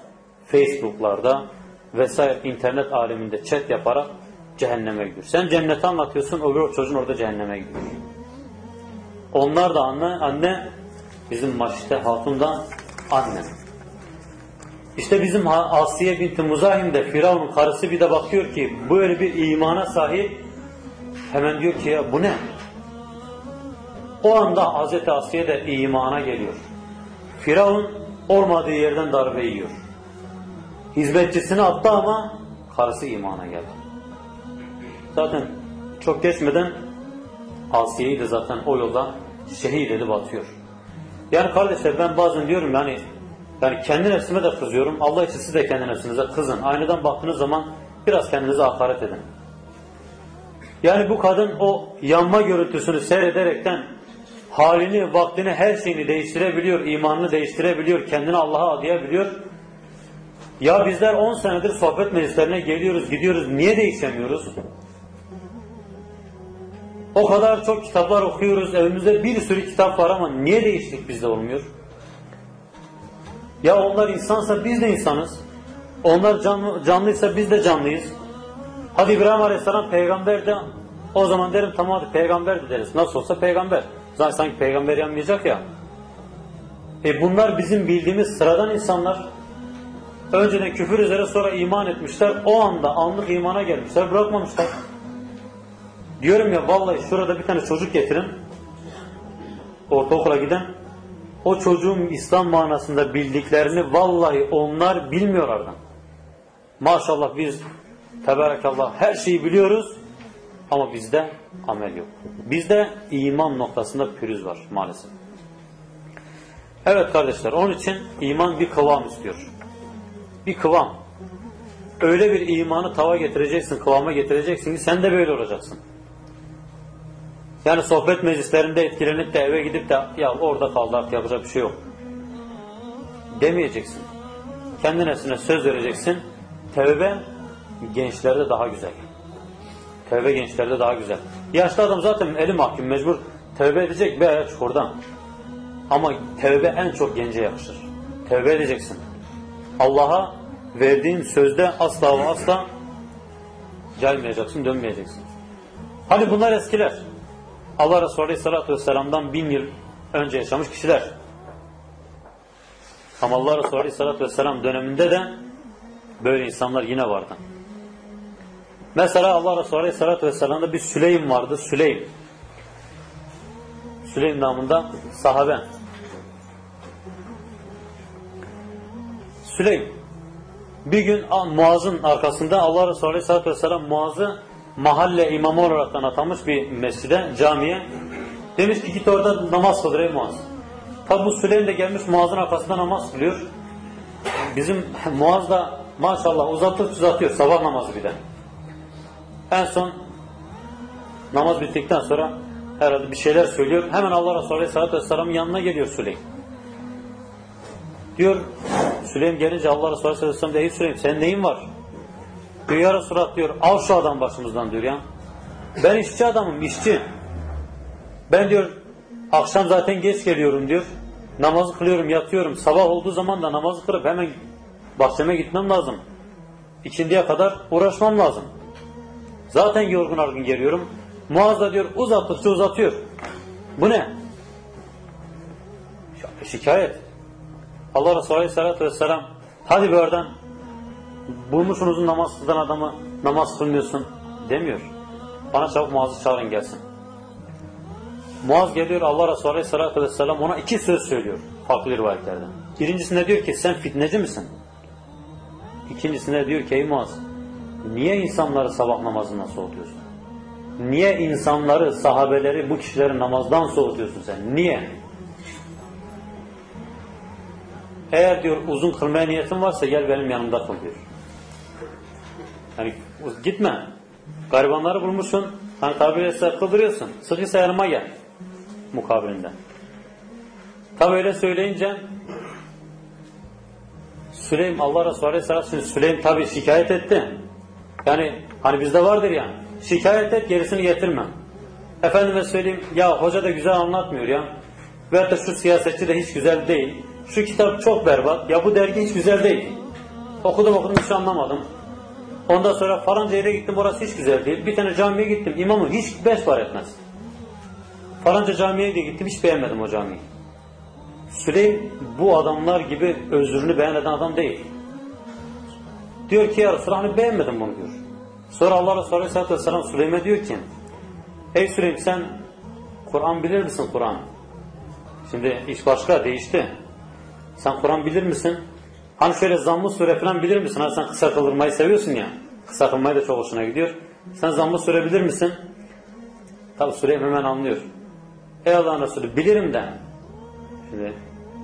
Facebook'larda vesaire internet aleminde chat yaparak cehenneme gidiyor. Sen cenneti anlatıyorsun, öbür çocuğun orada cehenneme gidiyor. Onlar da anne, anne bizim Maşite Hatun da anne. İşte bizim Asiye binti Muzahim de Firavun'un karısı bir de bakıyor ki böyle bir imana sahip hemen diyor ki ya bu ne? O anda Hazreti Asiye de imana geliyor. Firavun olmadığı yerden darbe yiyor. Hizmetçisini attı ama karısı imana geldi. Zaten çok geçmeden Asiye'yi de zaten o yolda şehit edip atıyor. Yani kardeşler ben bazen diyorum yani yani kendi nefsime de kızıyorum. Allah için siz de kendi nefsinize kızın. Aynadan baktığınız zaman biraz kendinize hakaret edin. Yani bu kadın o yanma görüntüsünü seyrederekten halini, vaktini, her şeyini değiştirebiliyor, imanını değiştirebiliyor, kendini Allah'a adayabiliyor. Ya bizler 10 senedir sohbet meclislerine geliyoruz, gidiyoruz. Niye değişemiyoruz? O kadar çok kitaplar okuyoruz. Evimizde bir sürü kitap var ama niye değiştik bizde olmuyor? Ya onlar insansa biz de insanız. Onlar canlı, canlıysa biz de canlıyız. Hadi İbrahim Aleyhisselam peygamber de o zaman derim tamam hadi peygamber de deriz. Nasıl olsa peygamber. Zaten sanki peygamber yanmayacak ya. E bunlar bizim bildiğimiz sıradan insanlar. Önceden küfür üzere sonra iman etmişler. O anda anlık imana gelmişler. Bırakmamışlar. Diyorum ya vallahi şurada bir tane çocuk getirin. Ortaokula giden. O çocuğun İslam manasında bildiklerini vallahi onlar bilmiyorlardı. Maşallah biz Tebarakallah her şeyi biliyoruz ama bizde amel yok. Bizde iman noktasında pürüz var maalesef. Evet kardeşler onun için iman bir kıvam istiyor. Bir kıvam. Öyle bir imanı tava getireceksin, kıvama getireceksin ki sen de böyle olacaksın. Yani sohbet meclislerinde etkilenip de eve gidip de ya orada kaldı artık yapacak bir şey yok. Demeyeceksin. Kendine söz vereceksin. Tevbe gençlerde daha güzel. Tevbe gençlerde daha güzel. Yaşlı adam zaten eli mahkum mecbur tevbe edecek bir ayağı çukurdan. Ama tevbe en çok gence yakışır. Tevbe edeceksin. Allah'a verdiğin sözde asla asla caymayacaksın, dönmeyeceksin. Hani bunlar eskiler. Allah Resulü Aleyhisselatü Vesselam'dan bin yıl önce yaşamış kişiler. Ama Allah Resulü Aleyhisselatü Vesselam döneminde de böyle insanlar yine vardı. Mesela Allah Resulü Aleyhisselatü Vesselam'da bir Süleym vardı. Süleym. Süleym namında sahabe. Süleym. Bir gün Muaz'ın arkasında Allah Resulü Aleyhisselatü Vesselam Muaz'ı mahalle imamı olarak atamış bir mescide, camiye. Demiş ki git orada namaz kıldır ey Muaz. Tabi bu Süleym de gelmiş Muaz'ın arkasında namaz kılıyor. Bizim Muaz da maşallah uzatır uzatıyor sabah namazı bir de. En son namaz bittikten sonra herhalde bir şeyler söylüyor. Hemen Allah Resulü Aleyhisselatü Vesselam'ın yanına geliyor Süleym. Diyor Süleym gelince Allah Resulü Aleyhisselam diyor ey Süleym senin neyin var? Diyor ya Resulallah diyor al şu adam başımızdan diyor ya. Ben işçi adamım işçi. Ben diyor akşam zaten geç geliyorum diyor. Namazı kılıyorum yatıyorum. Sabah olduğu zaman da namazı kılıp hemen bahçeme gitmem lazım. İkindiye kadar uğraşmam lazım. Zaten yorgun argın geliyorum. Muazza diyor uzattıkça uzatıyor. Bu ne? Şikayet. Allah Resulü Aleyhisselatü Vesselam hadi bir oradan bulmuşsunuzun namaz kılan adamı namaz kılmıyorsun demiyor. Bana çabuk Muaz'ı çağırın gelsin. Muaz geliyor Allah Resulü Aleyhisselatü Vesselam ona iki söz söylüyor farklı rivayetlerde. Birincisinde diyor ki sen fitneci misin? İkincisinde diyor ki ey Muaz niye insanları sabah namazından soğutuyorsun? Niye insanları, sahabeleri, bu kişileri namazdan soğutuyorsun sen? Niye? Eğer diyor uzun kılmaya niyetin varsa gel benim yanımda kıl diyor. Yani gitme. Garibanları bulmuşsun. Hani tabiri ise kıldırıyorsun. Sıkıysa yanıma gel. Mukabilinde. Tabi öyle söyleyince Süleym Allah Resulü Aleyhisselatü Süleym tabi şikayet etti. Yani hani bizde vardır ya şikayet et gerisini getirme. Efendime söyleyeyim ya hoca da güzel anlatmıyor ya. Veyahut da şu siyasetçi de hiç güzel değil. Şu kitap çok berbat. Ya bu dergi hiç güzel değil. Okudum okudum hiç anlamadım. Ondan sonra falanca yere gittim orası hiç güzel değil. Bir tane camiye gittim imamı hiç beş var etmez. Falanca camiye de gittim hiç beğenmedim o camiyi. Süleym bu adamlar gibi özrünü beğen eden adam değil. Diyor ki ya Resulallah hani beğenmedim bunu diyor. Sonra Allah Resulü Aleyhisselatü Vesselam Süleym'e diyor ki Ey Süleym sen Kur'an bilir misin Kur'an? Şimdi iş başka değişti. Sen Kur'an bilir misin? Hani şöyle zammı sure falan bilir misin? Hani sen kısa kılırmayı seviyorsun ya. Kısa kılmayı da çok hoşuna gidiyor. Sen zammı sure bilir misin? Tabi Süleym hemen anlıyor. Ey Allah'ın Resulü bilirim de. Şimdi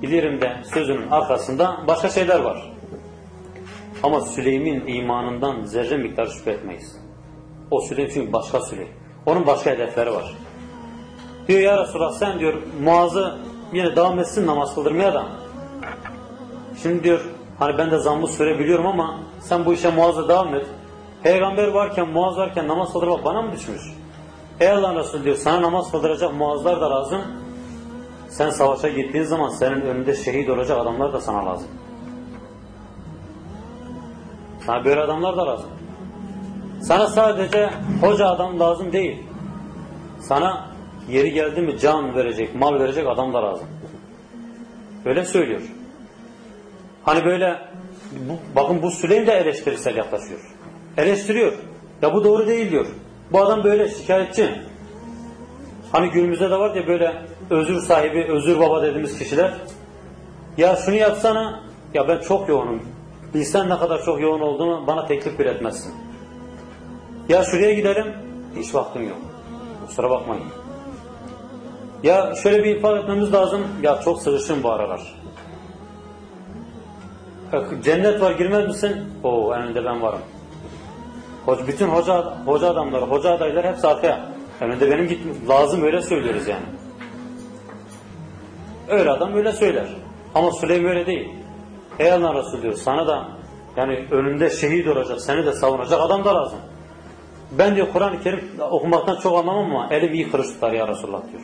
bilirim de sözünün arkasında başka şeyler var. Ama Süleym'in imanından zerre miktar şüphe etmeyiz. O Süleym çünkü başka Süleym. Onun başka hedefleri var. Diyor ya Resulallah sen diyor Muaz'ı yine devam etsin namaz kıldırmaya da. Şimdi diyor hani ben de zammı süre biliyorum ama sen bu işe Muaz'a devam et. Peygamber varken Muaz varken namaz kıldırmak bana mı düşmüş? Ey Allah'ın Resulü diyor sana namaz kıldıracak Muazlar da lazım. Sen savaşa gittiğin zaman senin önünde şehit olacak adamlar da sana lazım. Sana böyle adamlar da lazım. Sana sadece hoca adam lazım değil. Sana yeri geldi mi can verecek, mal verecek adam da lazım. Öyle söylüyor. Hani böyle bu, bakın bu Süleym de eleştirisel yaklaşıyor. Eleştiriyor. Ya bu doğru değil diyor. Bu adam böyle şikayetçi. Hani günümüzde de var ya böyle özür sahibi, özür baba dediğimiz kişiler. Ya şunu yapsana. Ya ben çok yoğunum. Bilsen ne kadar çok yoğun olduğunu bana teklif bile etmezsin. Ya şuraya gidelim, hiç vaktim yok. Kusura bakmayın. Ya şöyle bir ifade etmemiz lazım, ya çok sıkışın bu aralar. Cennet var girmez misin? Oo en önde ben varım. Bütün hoca, hoca adamları, hoca adaylar hepsi arkaya. Önünde benim gitmem lazım öyle söylüyoruz yani. Öyle adam öyle söyler. Ama Süleyman öyle değil. Ey Allah Resulü diyor sana da yani önünde şehit olacak, seni de savunacak adam da lazım. Ben diyor Kur'an-ı Kerim okumaktan çok anlamam ama elim iyi kırış tutar ya Resulullah diyor.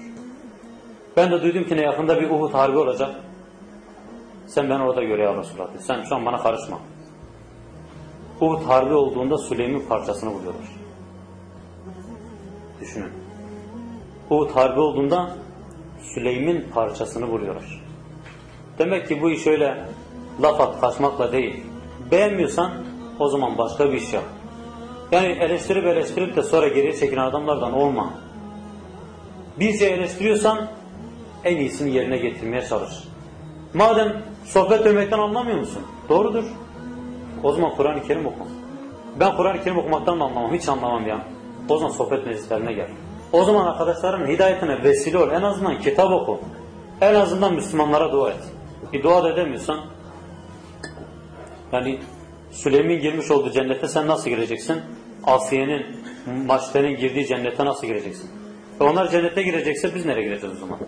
Ben de duydum ki ne yakında bir Uhud harbi olacak. Sen beni orada gör ya Resulullah diyor. Sen şu an bana karışma. Uhud harbi olduğunda Süleyman parçasını buluyorlar. Düşünün. Uhud harbi olduğunda Süleyman parçasını buluyorlar. Demek ki bu iş öyle laf at kaçmakla değil. Beğenmiyorsan o zaman başka bir iş yap. Yani eleştirip eleştirip de sonra geriye çekilen adamlardan olma. Bir şey eleştiriyorsan en iyisini yerine getirmeye çalış. Madem sohbet dönmekten anlamıyor musun? Doğrudur. O zaman Kur'an-ı Kerim oku. Ben Kur'an-ı Kerim okumaktan da anlamam. Hiç anlamam ya. O zaman sohbet meclislerine gel. O zaman arkadaşların hidayetine vesile ol. En azından kitap oku. En azından Müslümanlara dua et. Bir dua da edemiyorsan yani Süleyman girmiş olduğu cennete sen nasıl gireceksin? Asiye'nin, Maçte'nin girdiği cennete nasıl gireceksin? E onlar cennete girecekse biz nereye gireceğiz o zaman?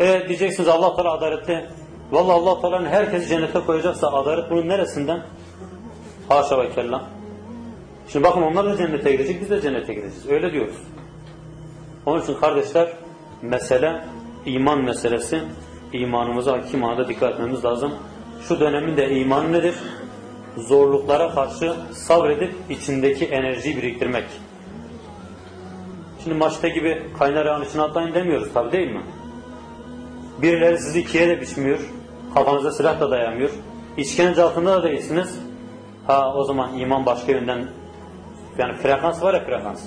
E diyeceksiniz Allah Teala adaletli. Vallahi Allah Teala'nın herkesi cennete koyacaksa adalet bunun neresinden? Haşa ve kella. Şimdi bakın onlar da cennete girecek, biz de cennete gireceğiz. Öyle diyoruz. Onun için kardeşler mesele iman meselesi. İmanımıza hakim manada dikkat etmemiz lazım. Şu dönemin de imanı nedir? Zorluklara karşı sabredip içindeki enerjiyi biriktirmek. Şimdi maçta gibi kaynar yağın içine atlayın demiyoruz tabi değil mi? Birileri sizi ikiye de biçmiyor. Kafanıza silah da dayamıyor. İşkence altında da değilsiniz. Ha o zaman iman başka yönden yani frekans var ya frekans.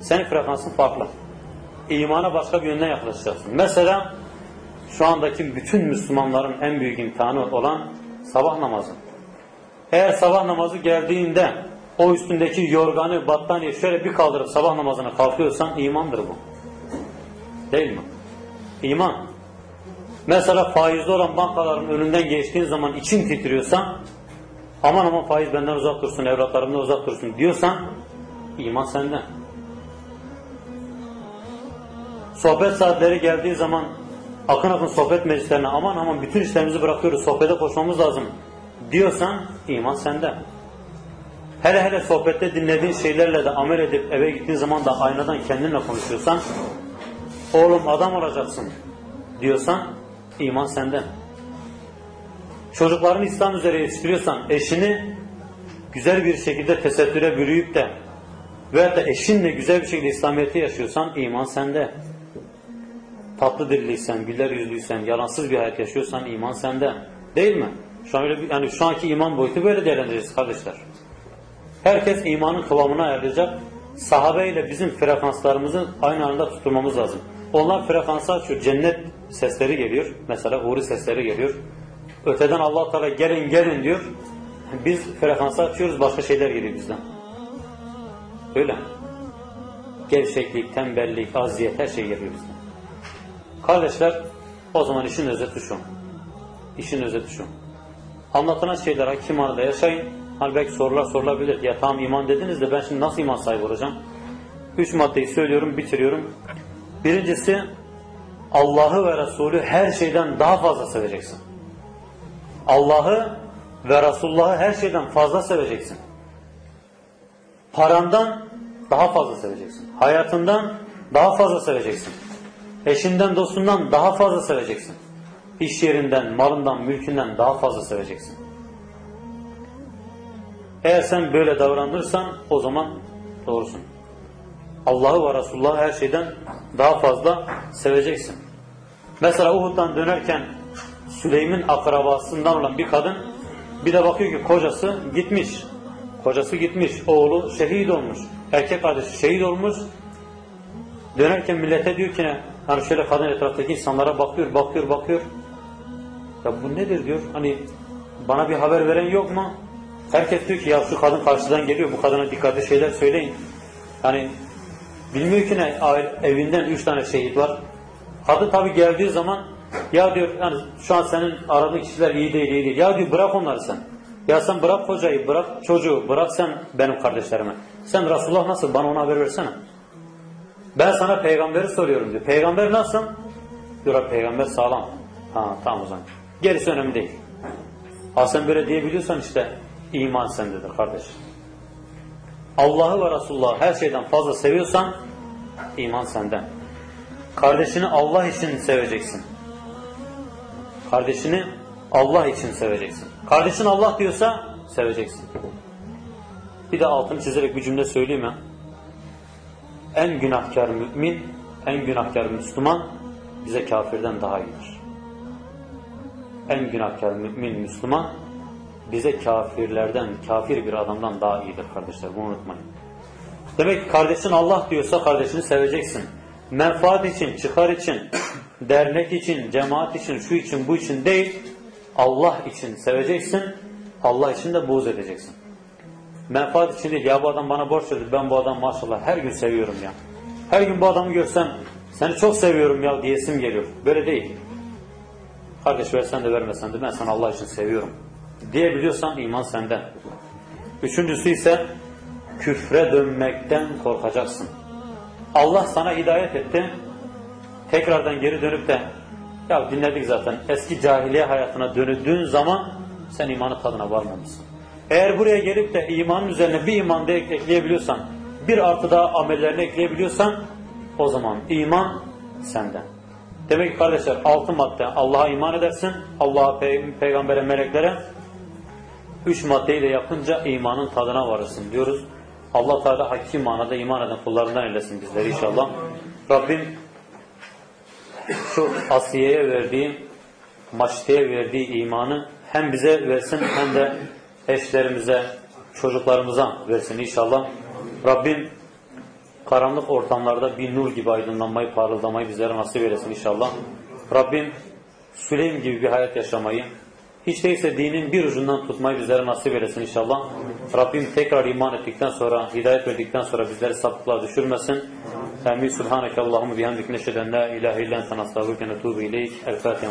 Senin frekansın farklı. İmana başka bir yönden yaklaşacaksın. Mesela şu andaki bütün Müslümanların en büyük imtihanı olan sabah namazı. Eğer sabah namazı geldiğinde o üstündeki yorganı, battaniye şöyle bir kaldırıp sabah namazına kalkıyorsan imandır bu. Değil mi? İman. Mesela faizli olan bankaların önünden geçtiğin zaman için titriyorsan aman aman faiz benden uzak dursun, evlatlarımdan uzak dursun diyorsan iman senden. Sohbet saatleri geldiği zaman akın akın sohbet meclislerine aman aman bütün işlerimizi bırakıyoruz sohbete koşmamız lazım diyorsan iman sende. Hele hele sohbette dinlediğin şeylerle de amel edip eve gittiğin zaman da aynadan kendinle konuşuyorsan oğlum adam olacaksın diyorsan iman sende. Çocuklarını İslam üzere yetiştiriyorsan eşini güzel bir şekilde tesettüre bürüyüp de veya da eşinle güzel bir şekilde İslamiyet'i yaşıyorsan iman sende tatlı dilliysen, güler yüzlüysen, yalansız bir hayat yaşıyorsan iman sende. Değil mi? Şu an öyle bir, yani şu anki iman boyutu böyle değerlendireceğiz kardeşler. Herkes imanın kıvamına ayarlayacak. Sahabe ile bizim frekanslarımızı aynı anda tutturmamız lazım. Onlar frekansı açıyor. Cennet sesleri geliyor. Mesela huri sesleri geliyor. Öteden Allah Teala gelin gelin diyor. Biz frekansı açıyoruz. Başka şeyler geliyor bizden. Öyle. Gevşeklik, tembellik, aziyet her şey geliyor bizden. Kardeşler o zaman işin özeti şu. İşin özeti şu. Anlatılan şeyler hakim halde yaşayın. Belki sorular sorulabilir. Ya tamam iman dediniz de ben şimdi nasıl iman sahibi olacağım? Üç maddeyi söylüyorum, bitiriyorum. Birincisi Allah'ı ve Resulü her şeyden daha fazla seveceksin. Allah'ı ve Resulullah'ı her şeyden fazla seveceksin. Parandan daha fazla seveceksin. Hayatından daha fazla seveceksin. Eşinden, dostundan daha fazla seveceksin. İş yerinden, malından, mülkünden daha fazla seveceksin. Eğer sen böyle davranırsan o zaman doğrusun. Allah'ı ve Resulullah'ı her şeyden daha fazla seveceksin. Mesela Uhud'dan dönerken Süleym'in akrabasından olan bir kadın bir de bakıyor ki kocası gitmiş. Kocası gitmiş. Oğlu şehit olmuş. Erkek kardeşi şehit olmuş. Dönerken millete diyor ki? Hani şöyle kadın etraftaki insanlara bakıyor, bakıyor, bakıyor. Ya bu nedir diyor. Hani bana bir haber veren yok mu? Herkes diyor ki ya şu kadın karşıdan geliyor bu kadına dikkatli şeyler söyleyin. Yani bilmiyor ki ne evinden üç tane şehit var. Kadın tabi geldiği zaman ya diyor yani şu an senin aradığın kişiler iyi değil iyi değil. Ya diyor bırak onları sen. Ya sen bırak kocayı bırak çocuğu bırak sen benim kardeşlerime. Sen Resulullah nasıl bana ona haber versene. Ben sana peygamberi soruyorum diyor. Peygamber nasıl? Diyor peygamber sağlam. Ha tamam o zaman. Gerisi önemli değil. Ha sen böyle diyebiliyorsan işte iman sendedir kardeş. Allah'ı ve Resulullah'ı her şeyden fazla seviyorsan iman senden. Kardeşini Allah için seveceksin. Kardeşini Allah için seveceksin. Kardeşin Allah diyorsa seveceksin. Bir de altını çizerek bir cümle söyleyeyim ya. En günahkar mümin, en günahkar Müslüman bize kafirden daha iyidir. En günahkar mümin Müslüman bize kafirlerden, kafir bir adamdan daha iyidir kardeşler. Bunu unutmayın. Demek ki kardeşin Allah diyorsa kardeşini seveceksin. Menfaat için, çıkar için, dernek için, cemaat için, şu için, bu için değil, Allah için seveceksin, Allah için de buğz edeceksin. Menfaat için değil, ya bu adam bana borç verdi, ben bu adam maşallah her gün seviyorum ya. Her gün bu adamı görsem, seni çok seviyorum ya diyesim geliyor. Böyle değil. Kardeş versen de vermesen de ben sana Allah için seviyorum. Diyebiliyorsan iman senden. Üçüncüsü ise küfre dönmekten korkacaksın. Allah sana hidayet etti. Tekrardan geri dönüp de ya dinledik zaten eski cahiliye hayatına döndüğün zaman sen imanı tadına varmamışsın. Eğer buraya gelip de imanın üzerine bir iman da ekleyebiliyorsan, bir artı daha amellerini ekleyebiliyorsan o zaman iman senden. Demek ki kardeşler altı madde Allah'a iman edersin, Allah'a, pey peygambere, meleklere. Üç maddeyi de yapınca imanın tadına varırsın diyoruz. Allah Teala hakiki manada iman eden kullarından eylesin bizleri inşallah. Rabbim şu Asiye'ye verdiği, Maçte'ye verdiği imanı hem bize versin hem de eşlerimize, çocuklarımıza versin inşallah. Rabbim karanlık ortamlarda bir nur gibi aydınlanmayı, parıldamayı bizlere nasip eylesin inşallah. Rabbim Süleym gibi bir hayat yaşamayı, hiç değilse dinin bir ucundan tutmayı bizlere nasip eylesin inşallah. Rabbim tekrar iman ettikten sonra, hidayet verdikten sonra bizleri sapıklığa düşürmesin. Amin. Subhaneke Allahümme bihamdik neşheden la ilahe illen tenastağruke netubu ileyk. El Fatiha.